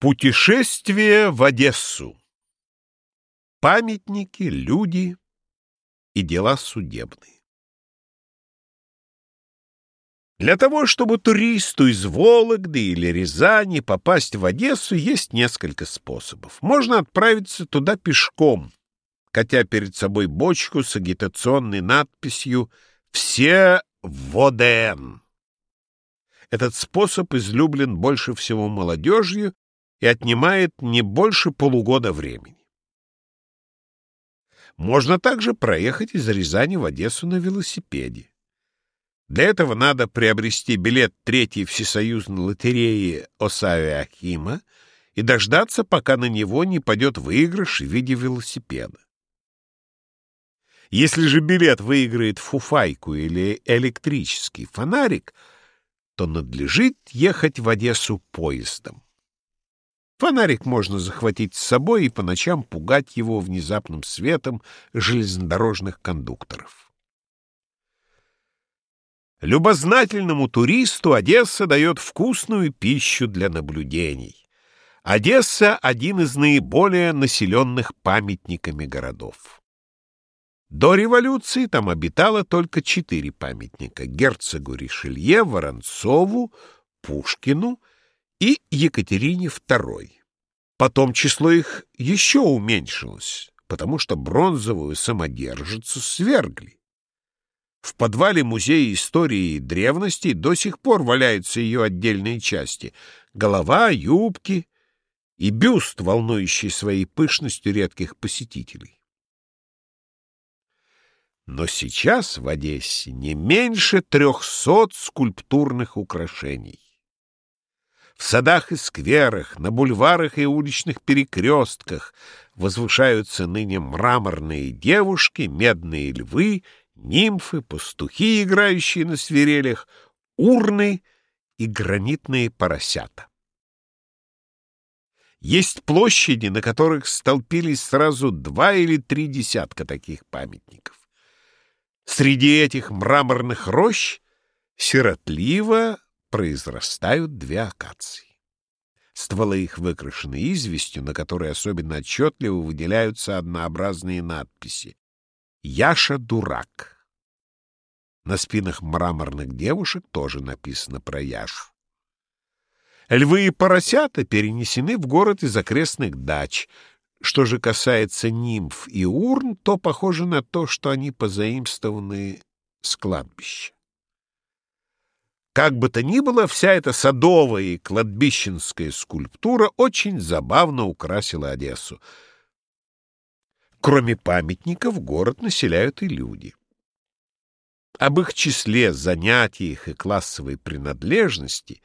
Путешествие в Одессу. Памятники, люди и дела судебные. Для того, чтобы туристу из Вологды или Рязани попасть в Одессу, есть несколько способов. Можно отправиться туда пешком, катя перед собой бочку с агитационной надписью «Все в ОДН». Этот способ излюблен больше всего молодежью и отнимает не больше полугода времени. Можно также проехать из Рязани в Одессу на велосипеде. Для этого надо приобрести билет третьей всесоюзной лотереи Осавия Ахима и дождаться, пока на него не пойдет выигрыш в виде велосипеда. Если же билет выиграет фуфайку или электрический фонарик, то надлежит ехать в Одессу поездом. Фонарик можно захватить с собой и по ночам пугать его внезапным светом железнодорожных кондукторов. Любознательному туристу Одесса дает вкусную пищу для наблюдений. Одесса — один из наиболее населенных памятниками городов. До революции там обитало только четыре памятника — герцогу Ришелье, Воронцову, Пушкину и Екатерине II. Потом число их еще уменьшилось, потому что бронзовую самодержицу свергли. В подвале Музея истории и древности до сих пор валяются ее отдельные части — голова, юбки и бюст, волнующий своей пышностью редких посетителей. Но сейчас в Одессе не меньше трехсот скульптурных украшений. В садах и скверах, на бульварах и уличных перекрестках возвышаются ныне мраморные девушки, медные львы, нимфы, пастухи, играющие на свирелях, урны и гранитные поросята. Есть площади, на которых столпились сразу два или три десятка таких памятников. Среди этих мраморных рощ сиротливо произрастают две акации. Стволы их выкрашены известью, на которой особенно отчетливо выделяются однообразные надписи. «Яша дурак». На спинах мраморных девушек тоже написано про Яшу. Львы и поросята перенесены в город из окрестных дач. Что же касается нимф и урн, то похоже на то, что они позаимствованы с кладбища. Как бы то ни было, вся эта садовая и кладбищенская скульптура очень забавно украсила Одессу. Кроме памятников, город населяют и люди. Об их числе, занятиях и классовой принадлежности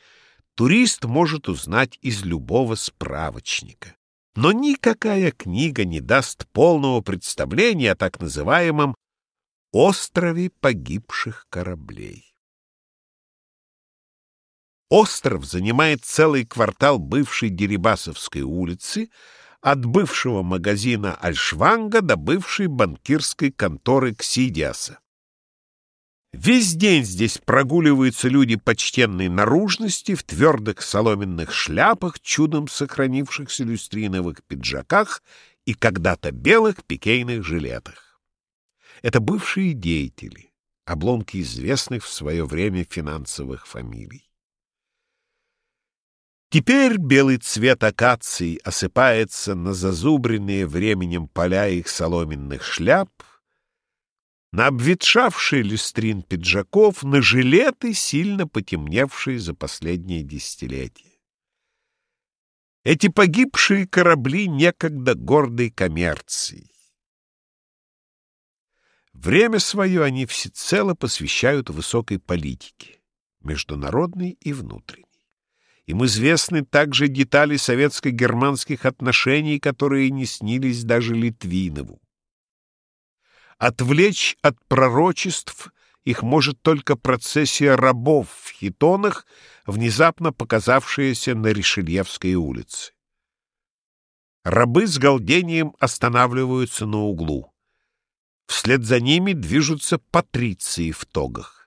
турист может узнать из любого справочника. Но никакая книга не даст полного представления о так называемом «острове погибших кораблей». Остров занимает целый квартал бывшей Дерибасовской улицы, от бывшего магазина Альшванга до бывшей банкирской конторы Ксидиаса. Весь день здесь прогуливаются люди почтенной наружности в твердых соломенных шляпах, чудом сохранившихся люстриновых пиджаках и когда-то белых пикейных жилетах. Это бывшие деятели, обломки известных в свое время финансовых фамилий. Теперь белый цвет акаций осыпается на зазубренные временем поля их соломенных шляп, на обветшавший люстрин пиджаков, на жилеты, сильно потемневшие за последние десятилетия. Эти погибшие корабли некогда гордой коммерции. Время свое они всецело посвящают высокой политике, международной и внутренней. Им известны также детали советско-германских отношений, которые не снились даже Литвинову. Отвлечь от пророчеств их может только процессия рабов в хитонах, внезапно показавшаяся на Ришельевской улице. Рабы с галдением останавливаются на углу. Вслед за ними движутся патриции в тогах.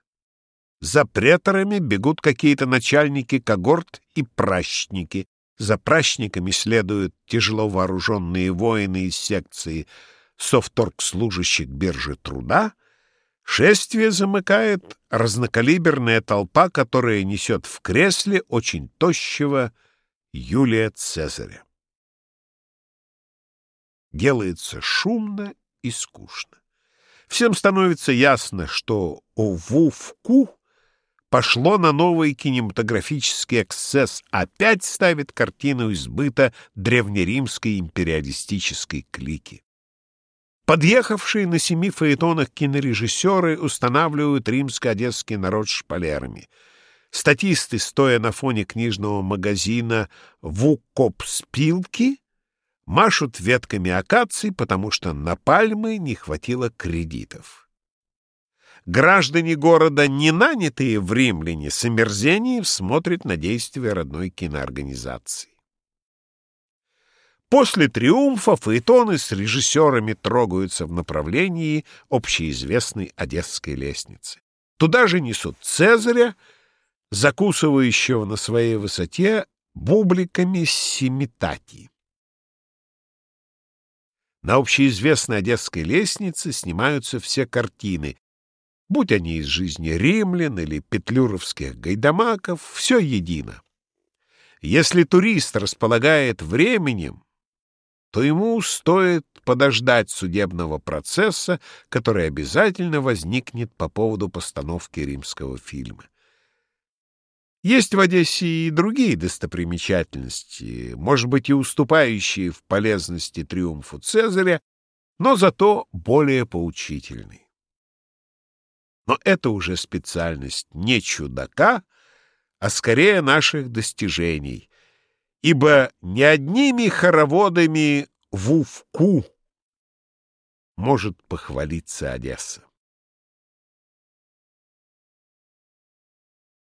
За преторами бегут какие-то начальники когорт и пращники. За прачниками следуют тяжело вооруженные воины из секции совторг служащих биржи труда, шествие замыкает разнокалиберная толпа, которая несет в кресле очень тощего Юлия Цезаря. Делается шумно и скучно. Всем становится ясно, что Овувку пошло на новый кинематографический эксцесс, опять ставит картину избыта древнеримской империалистической клики. Подъехавшие на семи фаэтонах кинорежиссеры устанавливают римско-одесский народ шпалерами. Статисты, стоя на фоне книжного магазина «Вукопспилки», машут ветками акаций, потому что на пальмы не хватило кредитов. Граждане города, не нанятые в римляне, с омерзением смотрят на действия родной киноорганизации. После триумфа фаэтоны с режиссерами трогаются в направлении общеизвестной Одесской лестницы. Туда же несут Цезаря, закусывающего на своей высоте бубликами семитати. На общеизвестной Одесской лестнице снимаются все картины, будь они из жизни римлян или петлюровских гайдамаков, все едино. Если турист располагает временем, то ему стоит подождать судебного процесса, который обязательно возникнет по поводу постановки римского фильма. Есть в Одессе и другие достопримечательности, может быть, и уступающие в полезности триумфу Цезаря, но зато более поучительные. Но это уже специальность не чудака, а скорее наших достижений, ибо не одними хороводами в Увку может похвалиться Одесса.